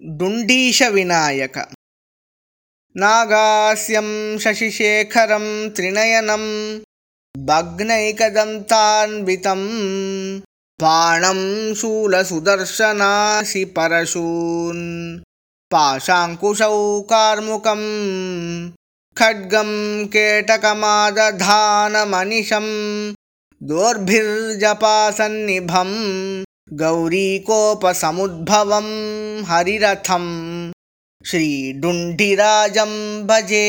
डुण्डीशविनायक नागास्यं शशिशेखरं त्रिनयनं भग्नैकदन्तान्वितं बाणं शूलसुदर्शनासि परशून् पाशाङ्कुशौ कार्मुकम् खड्गं केटकमादधानमनिशं दोर्भिर्जपासन्निभं गौरीकोपसमुद्भवं हरिरथं श्रीडुण्डिराजं भजे